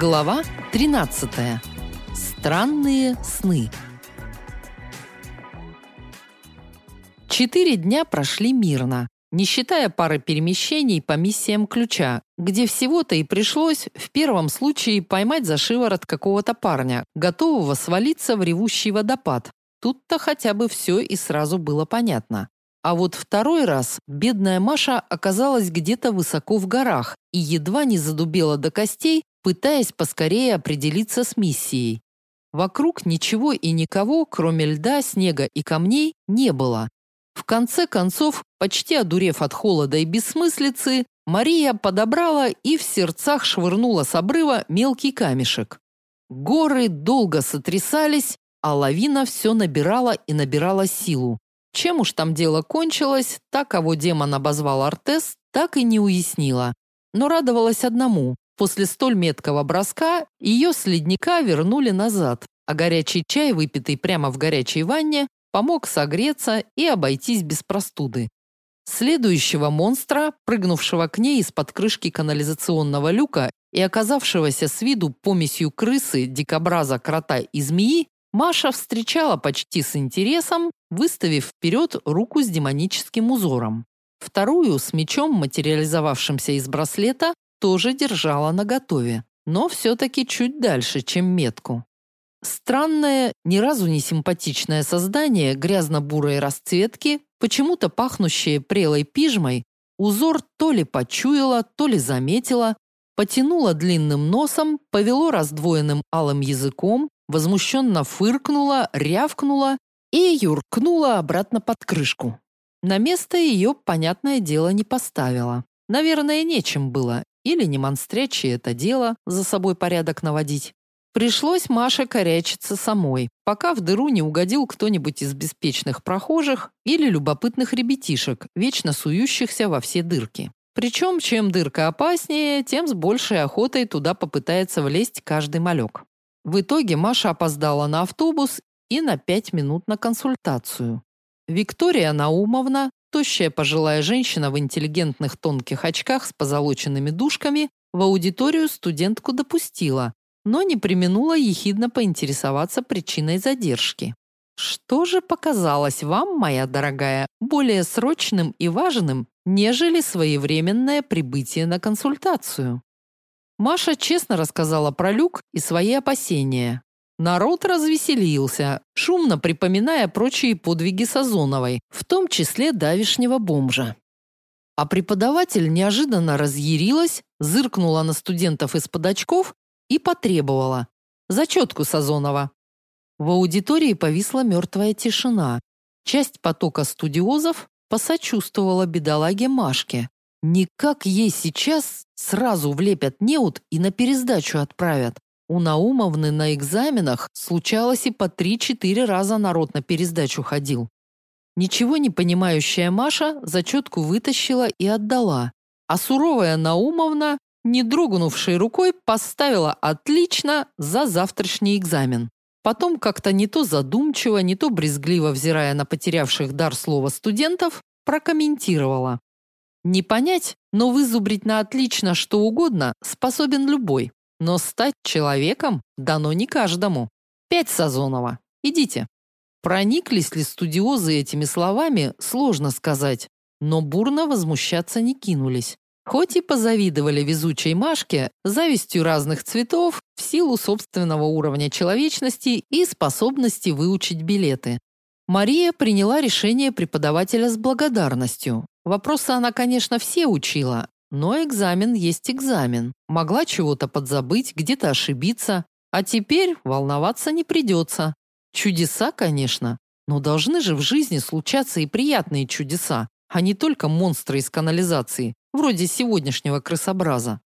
Глава 13. Странные сны. Четыре дня прошли мирно, не считая пары перемещений по миссиям ключа, где всего-то и пришлось в первом случае поймать за шиворот какого-то парня, готового свалиться в ревущий водопад. Тут-то хотя бы все и сразу было понятно. А вот второй раз бедная Маша оказалась где-то высоко в горах и едва не задубела до костей, пытаясь поскорее определиться с миссией. Вокруг ничего и никого, кроме льда, снега и камней, не было. В конце концов, почти одурев от холода и бессмыслицы, Мария подобрала и в сердцах швырнула с обрыва мелкий камешек. Горы долго сотрясались, а лавина все набирала и набирала силу. Чем уж там дело кончилось, та, кого демон обозвал Артес, так и не уяснила. Но радовалась одному. После столь меткого броска ее с ледника вернули назад, а горячий чай, выпитый прямо в горячей ванне, помог согреться и обойтись без простуды. Следующего монстра, прыгнувшего к ней из-под крышки канализационного люка и оказавшегося с виду помесью крысы, дикобраза, крота и змеи, Маша встречала почти с интересом, выставив вперед руку с демоническим узором. Вторую с мечом, материализовавшимся из браслета, тоже держала наготове, но все-таки чуть дальше, чем метку. Странное, ни разу не симпатичное создание грязно-бурой расцветки, почему-то пахнущее прелой пижмой, узор то ли почуяла, то ли заметила, потянуло длинным носом, повело раздвоенным алым языком, возмущенно фыркнула, рявкнула и юркнула обратно под крышку. На место ее, понятное дело, не поставила. Наверное, нечем было, или не монстрячье это дело за собой порядок наводить. Пришлось Маше корячиться самой, пока в дыру не угодил кто-нибудь из беспечных прохожих или любопытных ребятишек, вечно сующихся во все дырки. Причем, чем дырка опаснее, тем с большей охотой туда попытается влезть каждый малек. В итоге Маша опоздала на автобус и на пять минут на консультацию. Виктория Наумовна, тощая пожилая женщина в интеллигентных тонких очках с позолоченными дужками, в аудиторию студентку допустила, но не применула ехидно поинтересоваться причиной задержки. Что же показалось вам, моя дорогая, более срочным и важным, нежели своевременное прибытие на консультацию? Маша честно рассказала про люк и свои опасения. Народ развеселился, шумно припоминая прочие подвиги Сазоновой, в том числе давишнего бомжа. А преподаватель неожиданно разъярилась, зыркнула на студентов из-под очков и потребовала зачетку Сазонова. В аудитории повисла мертвая тишина. Часть потока студиозов посочувствовала бедолаге Машке. Никак ей сейчас сразу влепят неуд и на пересдачу отправят. У Наумовны на экзаменах случалось и по 3-4 раза народ на пересдачу ходил. Ничего не понимающая Маша зачетку вытащила и отдала, а суровая Наумовна, не дрогнувшей рукой, поставила отлично за завтрашний экзамен. Потом как-то не то задумчиво, не то брезгливо взирая на потерявших дар слова студентов, прокомментировала. Не понять, но вызубрить на отлично что угодно способен любой. Но стать человеком дано не каждому. Пять Сазонова. Идите. Прониклись ли студиозы этими словами, сложно сказать, но бурно возмущаться не кинулись. Хоть и позавидовали везучей Машке завистью разных цветов в силу собственного уровня человечности и способности выучить билеты. Мария приняла решение преподавателя с благодарностью, Вопросы она, конечно, все учила, но экзамен есть экзамен. Могла чего-то подзабыть, где-то ошибиться, а теперь волноваться не придется. Чудеса, конечно, но должны же в жизни случаться и приятные чудеса, а не только монстры из канализации, вроде сегодняшнего крысобраза.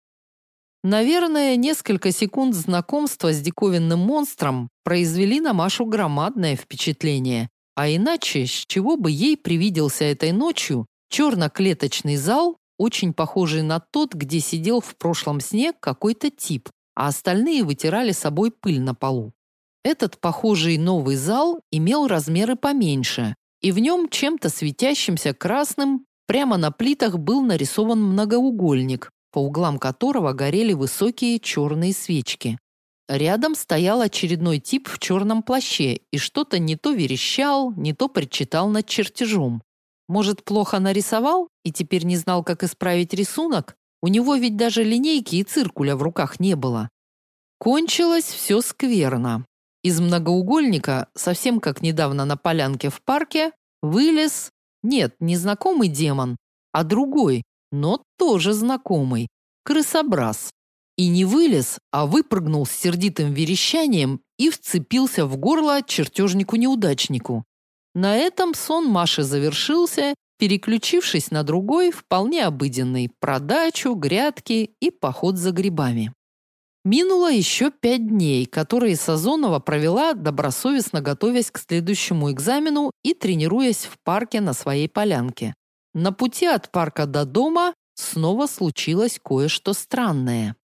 Наверное, несколько секунд знакомства с диковинным монстром произвели на Машу громадное впечатление. А иначе, с чего бы ей привиделся этой ночью Черно-клеточный зал, очень похожий на тот, где сидел в прошлом сне какой-то тип, а остальные вытирали собой пыль на полу. Этот похожий новый зал имел размеры поменьше, и в нем чем-то светящимся красным прямо на плитах был нарисован многоугольник, по углам которого горели высокие черные свечки. Рядом стоял очередной тип в черном плаще и что-то не то верещал, не то причитал над чертежом. Может, плохо нарисовал и теперь не знал, как исправить рисунок? У него ведь даже линейки и циркуля в руках не было. Кончилось все скверно. Из многоугольника, совсем как недавно на полянке в парке, вылез, нет, не знакомый демон, а другой, но тоже знакомый, крысобраз. И не вылез, а выпрыгнул с сердитым верещанием и вцепился в горло чертежнику-неудачнику. На этом сон Маши завершился, переключившись на другой, вполне обыденный – продачу, грядки и поход за грибами. Минуло еще пять дней, которые Сазонова провела, добросовестно готовясь к следующему экзамену и тренируясь в парке на своей полянке. На пути от парка до дома снова случилось кое-что странное.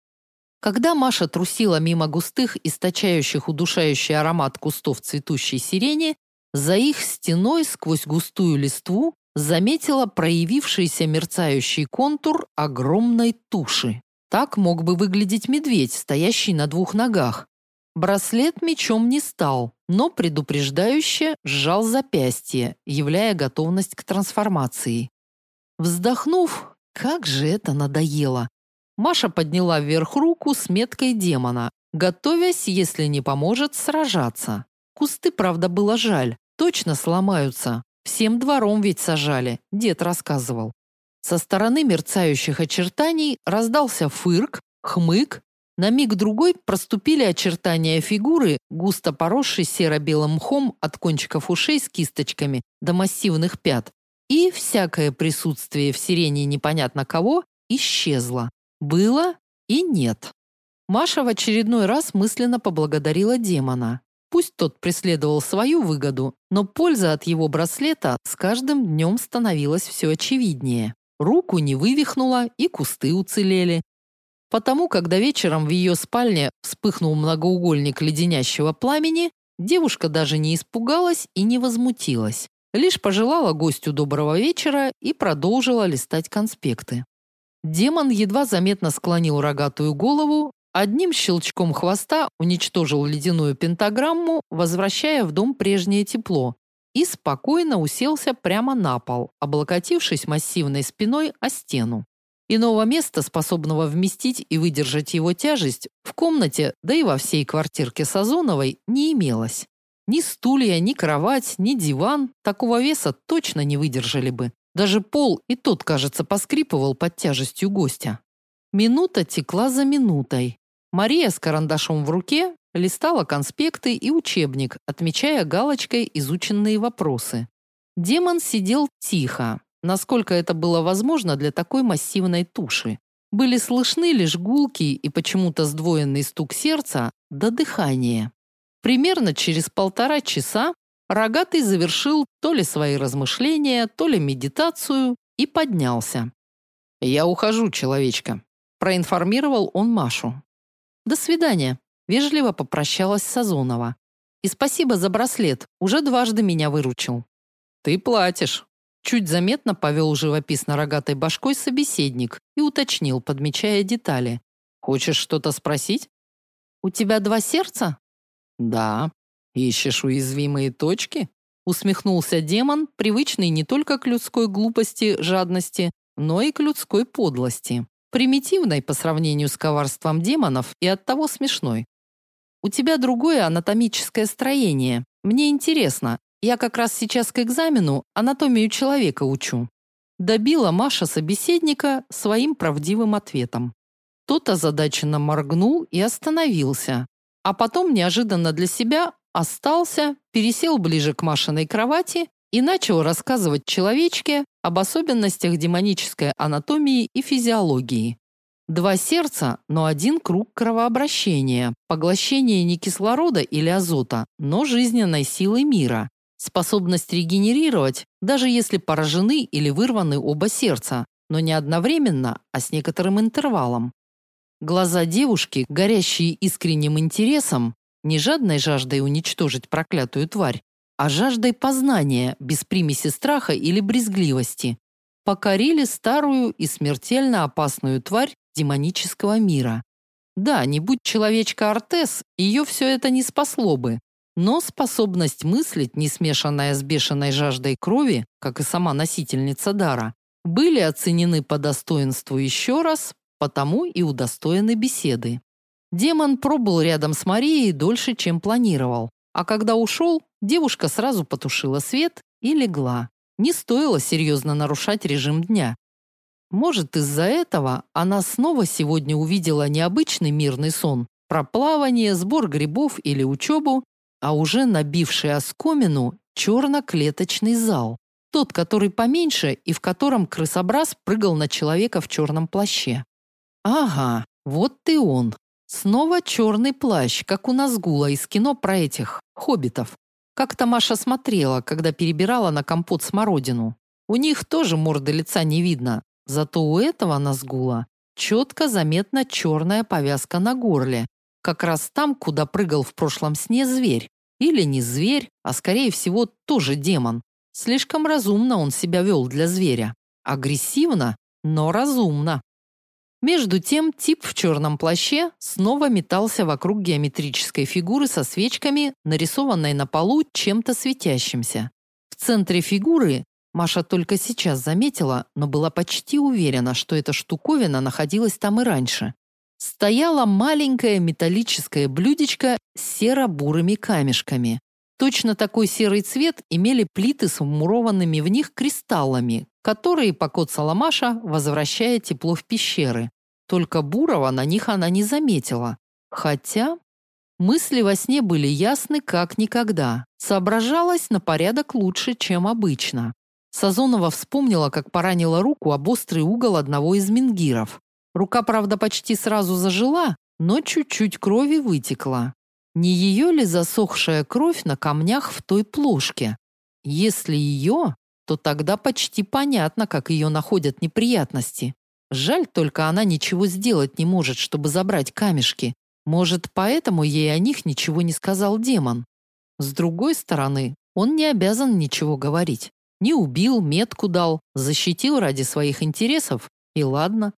Когда Маша трусила мимо густых, источающих удушающий аромат кустов цветущей сирени, за их стеной сквозь густую листву заметила проявившийся мерцающий контур огромной туши. Так мог бы выглядеть медведь, стоящий на двух ногах. Браслет мечом не стал, но предупреждающе сжал запястье, являя готовность к трансформации. Вздохнув, как же это надоело. Маша подняла вверх руку с меткой демона, готовясь, если не поможет, сражаться. Кусты, правда, было жаль, точно сломаются. Всем двором ведь сажали, дед рассказывал. Со стороны мерцающих очертаний раздался фырк, хмык, на миг другой проступили очертания фигуры, густо поросшей серо-белым мхом от кончиков ушей с кисточками до массивных пят, и всякое присутствие в сирене непонятно кого исчезло. Было и нет. Маша в очередной раз мысленно поблагодарила демона. Пусть тот преследовал свою выгоду, но польза от его браслета с каждым днем становилась все очевиднее. Руку не вывихнула, и кусты уцелели. Потому, когда вечером в ее спальне вспыхнул многоугольник леденящего пламени, девушка даже не испугалась и не возмутилась. Лишь пожелала гостю доброго вечера и продолжила листать конспекты. Демон едва заметно склонил рогатую голову, одним щелчком хвоста уничтожил ледяную пентаграмму, возвращая в дом прежнее тепло, и спокойно уселся прямо на пол, облокотившись массивной спиной о стену. Иного места, способного вместить и выдержать его тяжесть, в комнате, да и во всей квартирке Сазоновой не имелось. Ни стулья, ни кровать, ни диван такого веса точно не выдержали бы. Даже пол и тот, кажется, поскрипывал под тяжестью гостя. Минута текла за минутой. Мария с карандашом в руке листала конспекты и учебник, отмечая галочкой изученные вопросы. Демон сидел тихо, насколько это было возможно для такой массивной туши. Были слышны лишь гулкий и почему-то сдвоенный стук сердца до дыхания. Примерно через полтора часа Рогатый завершил то ли свои размышления, то ли медитацию и поднялся. «Я ухожу, человечка», – проинформировал он Машу. «До свидания», Вежливо попрощалась Сазонова. И спасибо за браслет, уже дважды меня выручил. Ты платишь. Чуть заметно повел живописно рогатой башкой собеседник и уточнил, подмечая детали. Хочешь что-то спросить? У тебя два сердца? Да. Ищешь уязвимые точки? Усмехнулся демон, привычный не только к людской глупости, жадности, но и к людской подлости. Примитивной по сравнению с коварством демонов и оттого смешной. У тебя другое анатомическое строение. Мне интересно. Я как раз сейчас к экзамену анатомию человека учу. Добила Маша собеседника своим правдивым ответом. Тот озадаченно моргнул и остановился, а потом неожиданно для себя остался, пересел ближе к Машиной кровати и начал рассказывать человечке об особенностях демонической анатомии и физиологии. Два сердца, но один круг кровообращения, поглощение не кислорода или азота, но жизненной силы мира, способность регенерировать, даже если поражены или вырваны оба сердца, но не одновременно, а с некоторым интервалом. Глаза девушки, горящие искренним интересом, не жадной жаждой уничтожить проклятую тварь, а жаждой познания, без примеси страха или брезгливости, покорили старую и смертельно опасную тварь демонического мира. Да, не будь человечка Артес, ее все это не спасло бы. Но способность мыслить, не смешанная с бешеной жаждой крови, как и сама носительница дара, были оценены по достоинству еще раз, потому и удостоены беседы. Демон пробыл рядом с Марией дольше, чем планировал. А когда ушел, девушка сразу потушила свет и легла. Не стоило серьезно нарушать режим дня. Может, из-за этого она снова сегодня увидела необычный мирный сон про плавание, сбор грибов или учебу, а уже набивший оскомину черно-клеточный зал. Тот, который поменьше и в котором крысобраз прыгал на человека в черном плаще. Ага, вот ты он. Снова черный плащ, как у Назгула из кино про этих хоббитов. Как-то Маша смотрела, когда перебирала на компот смородину. У них тоже морды лица не видно, зато у этого Назгула четко заметна черная повязка на горле, как раз там, куда прыгал в прошлом сне зверь. Или не зверь, а скорее всего тоже демон. Слишком разумно он себя вел для зверя. Агрессивно, но разумно. Между тем тип в черном плаще снова метался вокруг геометрической фигуры со свечками, нарисованной на полу чем-то светящимся. В центре фигуры Маша только сейчас заметила, но была почти уверена, что эта штуковина находилась там и раньше. Стояло маленькое металлическое блюдечко с серо-бурыми камешками. Точно такой серый цвет имели плиты с вмурованными в них кристаллами, которые покоцала Маша, возвращая тепло в пещеры. Только бурого на них она не заметила. Хотя мысли во сне были ясны как никогда. Соображалась на порядок лучше, чем обычно. Сазонова вспомнила, как поранила руку об острый угол одного из мингиров. Рука, правда, почти сразу зажила, но чуть-чуть крови вытекла. Не ее ли засохшая кровь на камнях в той плошке? Если ее, то тогда почти понятно, как ее находят неприятности. Жаль только она ничего сделать не может, чтобы забрать камешки. Может, поэтому ей о них ничего не сказал демон. С другой стороны, он не обязан ничего говорить. Не убил, метку дал, защитил ради своих интересов, и ладно.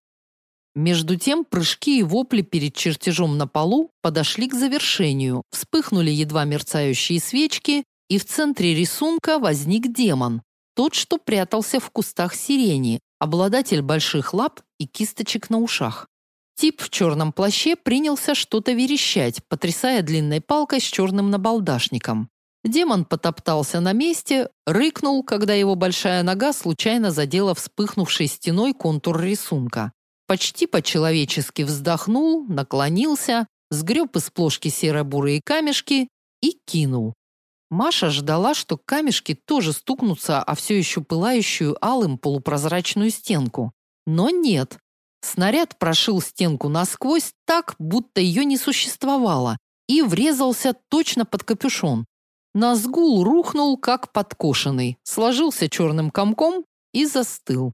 Между тем прыжки и вопли перед чертежом на полу подошли к завершению. Вспыхнули едва мерцающие свечки, и в центре рисунка возник демон, тот, что прятался в кустах сирени, обладатель больших лап и кисточек на ушах. Тип в черном плаще принялся что-то верещать, потрясая длинной палкой с черным набалдашником. Демон потоптался на месте, рыкнул, когда его большая нога случайно задела вспыхнувшей стеной контур рисунка почти по-человечески вздохнул, наклонился, сгреб из плошки серо-бурые камешки и кинул. Маша ждала, что камешки тоже стукнутся о все еще пылающую алым полупрозрачную стенку. Но нет. Снаряд прошил стенку насквозь так, будто ее не существовало, и врезался точно под капюшон. Назгул рухнул, как подкошенный, сложился черным комком и застыл.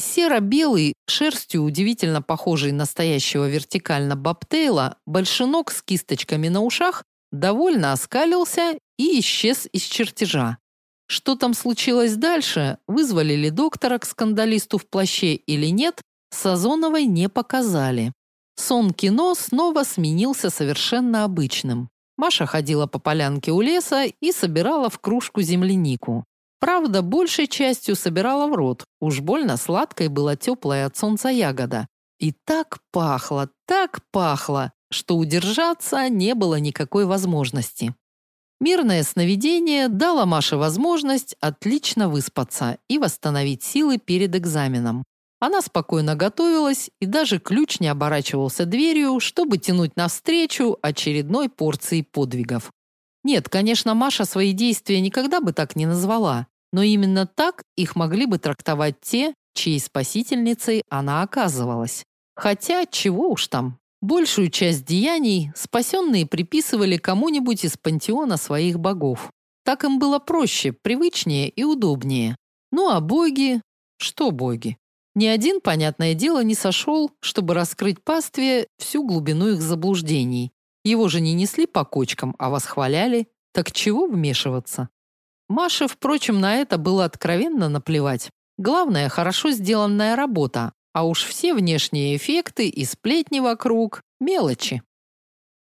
Серо-белый, шерстью удивительно похожий настоящего вертикально бобтейла, большинок с кисточками на ушах довольно оскалился и исчез из чертежа. Что там случилось дальше, вызвали ли доктора к скандалисту в плаще или нет, Сазоновой не показали. Сон кино снова сменился совершенно обычным. Маша ходила по полянке у леса и собирала в кружку землянику. Правда, большей частью собирала в рот. Уж больно сладкой была теплая от солнца ягода. И так пахло, так пахло, что удержаться не было никакой возможности. Мирное сновидение дало Маше возможность отлично выспаться и восстановить силы перед экзаменом. Она спокойно готовилась, и даже ключ не оборачивался дверью, чтобы тянуть навстречу очередной порции подвигов. Нет, конечно, Маша свои действия никогда бы так не назвала, но именно так их могли бы трактовать те, чьей спасительницей она оказывалась. Хотя, чего уж там, большую часть деяний спасенные приписывали кому-нибудь из пантеона своих богов. Так им было проще, привычнее и удобнее. Ну а боги... Что боги? Ни один, понятное дело, не сошел, чтобы раскрыть пастве всю глубину их заблуждений. Его же не несли по кочкам, а восхваляли. Так чего вмешиваться? Маше, впрочем, на это было откровенно наплевать. Главное, хорошо сделанная работа, а уж все внешние эффекты и сплетни вокруг мелочи.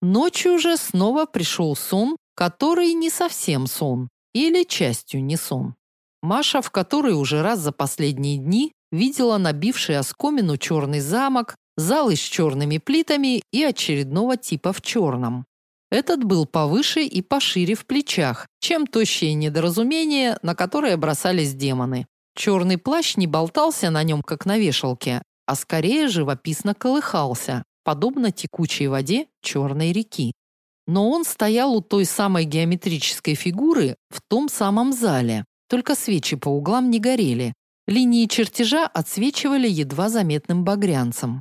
Ночью же снова пришел сон, который не совсем сон, или частью не сон. Маша, в которой уже раз за последние дни видела набивший оскомину черный замок, залы с черными плитами и очередного типа в черном. Этот был повыше и пошире в плечах, чем тощее недоразумение, на которое бросались демоны. Черный плащ не болтался на нем, как на вешалке, а скорее живописно колыхался, подобно текучей воде черной реки. Но он стоял у той самой геометрической фигуры в том самом зале, только свечи по углам не горели. Линии чертежа отсвечивали едва заметным багрянцем.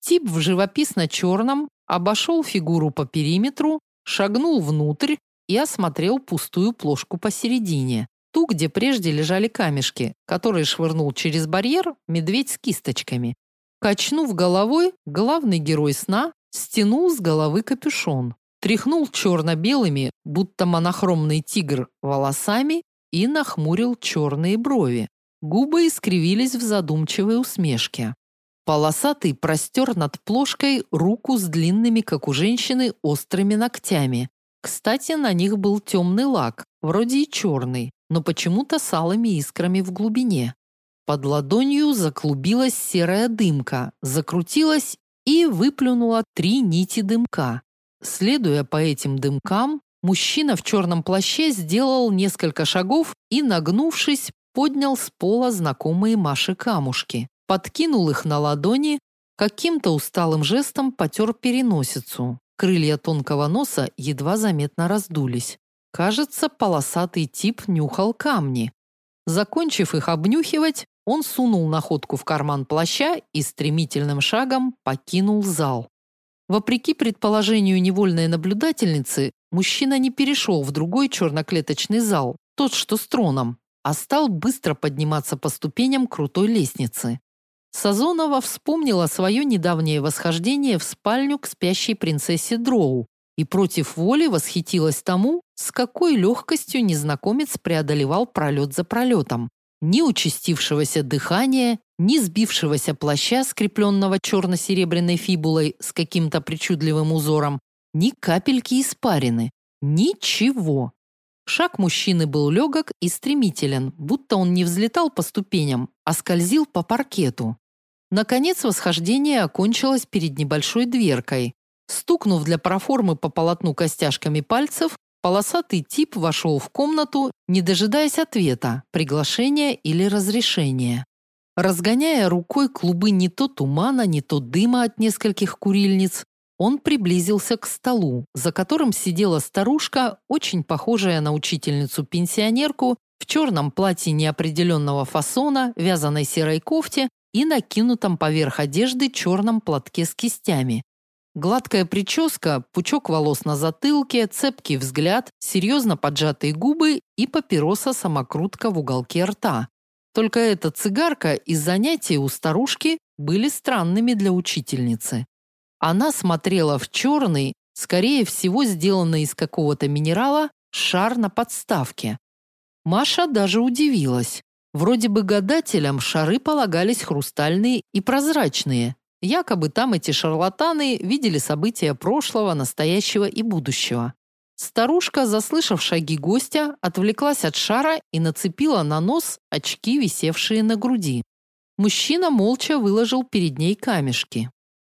Тип в живописно-черном обошел фигуру по периметру, шагнул внутрь и осмотрел пустую плошку посередине, ту, где прежде лежали камешки, которые швырнул через барьер медведь с кисточками. Качнув головой, главный герой сна стянул с головы капюшон, тряхнул черно-белыми, будто монохромный тигр, волосами и нахмурил черные брови. Губы искривились в задумчивой усмешке. Полосатый простер над плошкой руку с длинными, как у женщины, острыми ногтями. Кстати, на них был темный лак, вроде и черный, но почему-то с алыми искрами в глубине. Под ладонью заклубилась серая дымка, закрутилась и выплюнула три нити дымка. Следуя по этим дымкам, мужчина в черном плаще сделал несколько шагов и, нагнувшись, поднял с пола знакомые Маше камушки подкинул их на ладони, каким-то усталым жестом потер переносицу. Крылья тонкого носа едва заметно раздулись. Кажется, полосатый тип нюхал камни. Закончив их обнюхивать, он сунул находку в карман плаща и стремительным шагом покинул зал. Вопреки предположению невольной наблюдательницы, мужчина не перешел в другой черноклеточный зал, тот, что с троном, а стал быстро подниматься по ступеням крутой лестницы. Сазонова вспомнила свое недавнее восхождение в спальню к спящей принцессе Дроу и против воли восхитилась тому, с какой легкостью незнакомец преодолевал пролет за пролетом. Ни участившегося дыхания, ни сбившегося плаща, скрепленного черно-серебряной фибулой с каким-то причудливым узором, ни капельки испарины. Ничего. Шаг мужчины был легок и стремителен, будто он не взлетал по ступеням, а скользил по паркету. Наконец восхождение окончилось перед небольшой дверкой. Стукнув для проформы по полотну костяшками пальцев, полосатый тип вошел в комнату, не дожидаясь ответа, приглашения или разрешения. Разгоняя рукой клубы не то тумана, не то дыма от нескольких курильниц, он приблизился к столу, за которым сидела старушка, очень похожая на учительницу-пенсионерку, в черном платье неопределенного фасона, вязаной серой кофте и накинутом поверх одежды черном платке с кистями. Гладкая прическа, пучок волос на затылке, цепкий взгляд, серьезно поджатые губы и папироса-самокрутка в уголке рта. Только эта цигарка и занятия у старушки были странными для учительницы. Она смотрела в черный, скорее всего, сделанный из какого-то минерала, шар на подставке. Маша даже удивилась. Вроде бы гадателям шары полагались хрустальные и прозрачные. Якобы там эти шарлатаны видели события прошлого, настоящего и будущего. Старушка, заслышав шаги гостя, отвлеклась от шара и нацепила на нос очки, висевшие на груди. Мужчина молча выложил перед ней камешки.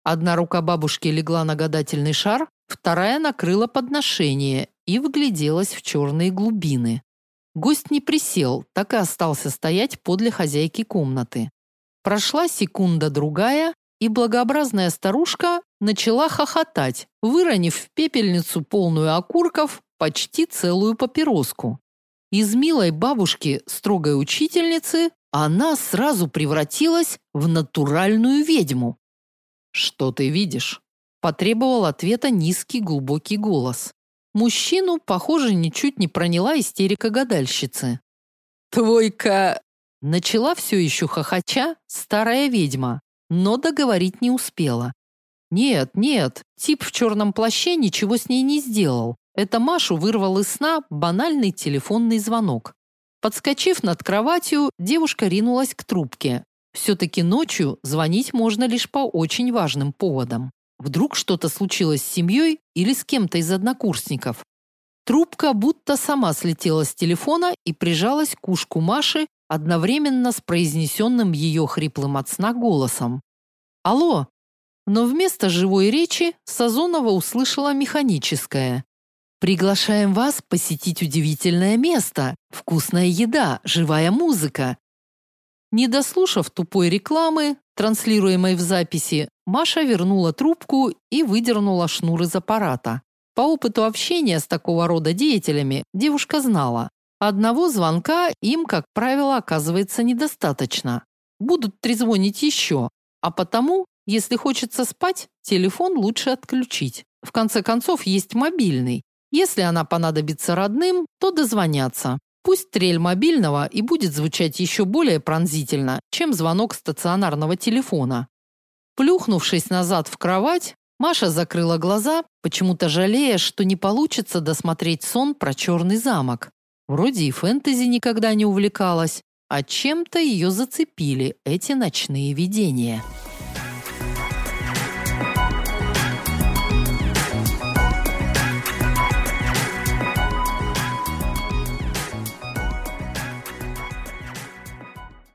Одна рука бабушки легла на гадательный шар, вторая накрыла подношение и вгляделась в черные глубины. Гость не присел, так и остался стоять подле хозяйки комнаты. Прошла секунда-другая, и благообразная старушка начала хохотать, выронив в пепельницу полную окурков почти целую папироску. Из милой бабушки, строгой учительницы, она сразу превратилась в натуральную ведьму. «Что ты видишь?» – потребовал ответа низкий глубокий голос. Мужчину, похоже, ничуть не проняла истерика гадальщицы. «Твой-ка...» Начала все еще хохоча старая ведьма, но договорить не успела. Нет, нет, тип в черном плаще ничего с ней не сделал. Это Машу вырвал из сна банальный телефонный звонок. Подскочив над кроватью, девушка ринулась к трубке. Все-таки ночью звонить можно лишь по очень важным поводам. Вдруг что-то случилось с семьей или с кем-то из однокурсников. Трубка будто сама слетела с телефона и прижалась к ушку Маши одновременно с произнесенным ее хриплым от сна голосом. «Алло!» Но вместо живой речи Сазонова услышала механическое. «Приглашаем вас посетить удивительное место. Вкусная еда, живая музыка. Не дослушав тупой рекламы, транслируемой в записи, Маша вернула трубку и выдернула шнур из аппарата. По опыту общения с такого рода деятелями девушка знала, одного звонка им, как правило, оказывается недостаточно. Будут трезвонить еще, а потому, если хочется спать, телефон лучше отключить. В конце концов, есть мобильный. Если она понадобится родным, то дозвонятся. Пусть трель мобильного и будет звучать еще более пронзительно, чем звонок стационарного телефона. Плюхнувшись назад в кровать, Маша закрыла глаза, почему-то жалея, что не получится досмотреть сон про черный замок. Вроде и фэнтези никогда не увлекалась, а чем-то ее зацепили эти ночные видения.